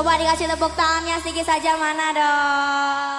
Coba dikasih tepuk tangannya sedikit saja mana dong